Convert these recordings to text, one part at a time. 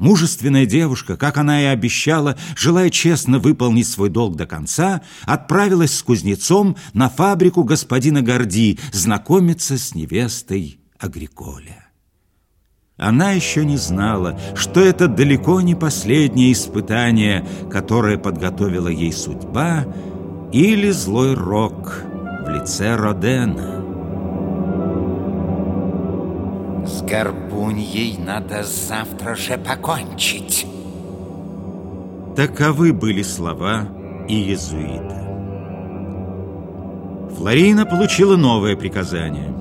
Мужественная девушка, как она и обещала, желая честно выполнить свой долг до конца, отправилась с кузнецом на фабрику господина Горди знакомиться с невестой Агриколя. Она еще не знала, что это далеко не последнее испытание, которое подготовила ей судьба или злой рок в лице Родена. С горбуньей надо завтра же покончить. Таковы были слова иезуита. Флорина получила новое приказание.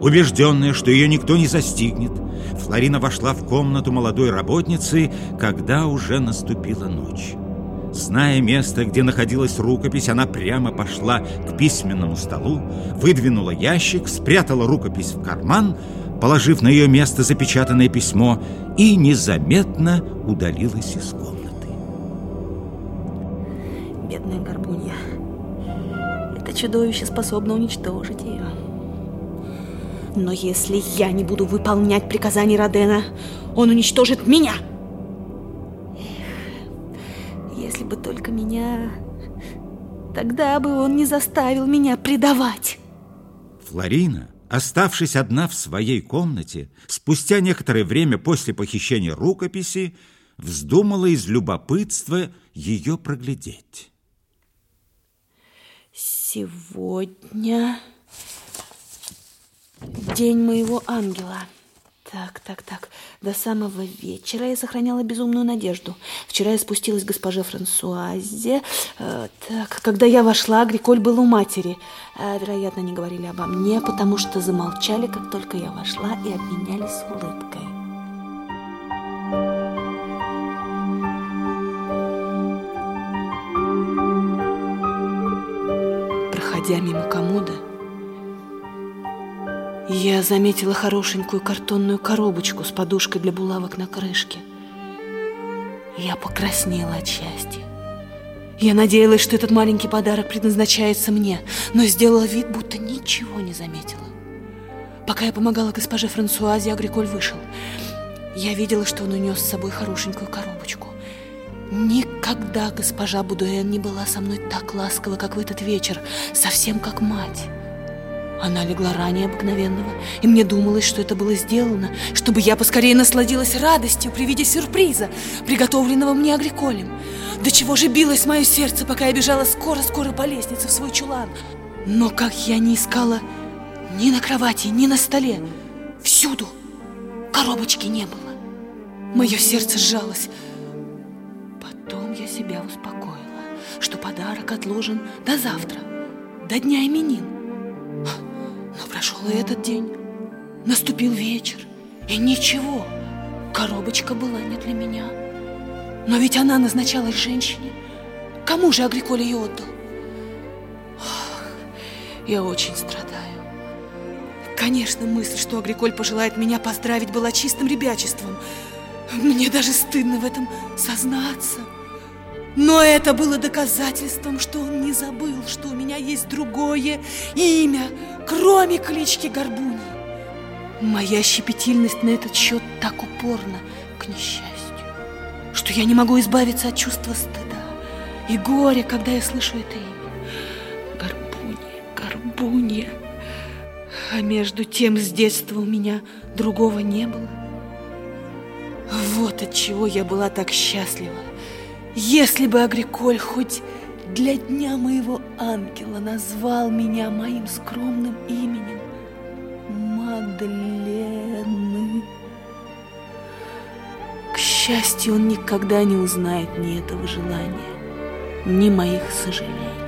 Убежденная, что ее никто не застигнет, Флорина вошла в комнату молодой работницы, когда уже наступила ночь. Зная место, где находилась рукопись, она прямо пошла к письменному столу, выдвинула ящик, спрятала рукопись в карман, положив на ее место запечатанное письмо, и незаметно удалилась из комнаты. Бедная горбунья. Это чудовище способно уничтожить ее. Но если я не буду выполнять приказания Родена, он уничтожит меня. Эх, если бы только меня... Тогда бы он не заставил меня предавать. Флорина Оставшись одна в своей комнате, спустя некоторое время после похищения рукописи, вздумала из любопытства ее проглядеть. Сегодня день моего ангела. Так, так, так. До самого вечера я сохраняла безумную надежду. Вчера я спустилась к госпоже Франсуазе. Э, так, когда я вошла, Агриколь был у матери. Э, вероятно, они говорили обо мне, потому что замолчали, как только я вошла, и обменялись улыбкой. Проходя мимо комода, я заметила хорошенькую картонную коробочку с подушкой для булавок на крышке. Я покраснела от счастья. Я надеялась, что этот маленький подарок предназначается мне, но сделала вид, будто ничего не заметила. Пока я помогала госпоже Франсуазе, Агриколь вышел. Я видела, что он унес с собой хорошенькую коробочку. Никогда госпожа Будуэн не была со мной так ласкова, как в этот вечер, совсем как мать. Она легла ранее обыкновенного, и мне думалось, что это было сделано, чтобы я поскорее насладилась радостью при виде сюрприза, приготовленного мне Агриколем. До чего же билось мое сердце, пока я бежала скоро-скоро по лестнице в свой чулан. Но как я не искала ни на кровати, ни на столе, всюду коробочки не было. Мое сердце сжалось. Потом я себя успокоила, что подарок отложен до завтра, до дня именин. Но прошел и этот день. Наступил вечер, и ничего. Коробочка была не для меня. Но ведь она назначалась женщине. Кому же Агриколь ее отдал? Ох, я очень страдаю. Конечно, мысль, что Агриколь пожелает меня поздравить, была чистым ребячеством. Мне даже стыдно в этом сознаться. Но это было доказательством, что он не забыл, что у меня есть другое имя, кроме клички Горбуни. Моя щепетильность на этот счет так упорна, к несчастью, что я не могу избавиться от чувства стыда и горя, когда я слышу это имя. Горбунья, Горбунья. А между тем с детства у меня другого не было. Вот от чего я была так счастлива. Если бы Агриколь хоть для дня моего ангела назвал меня моим скромным именем Мадлены. К счастью, он никогда не узнает ни этого желания, ни моих сожалений.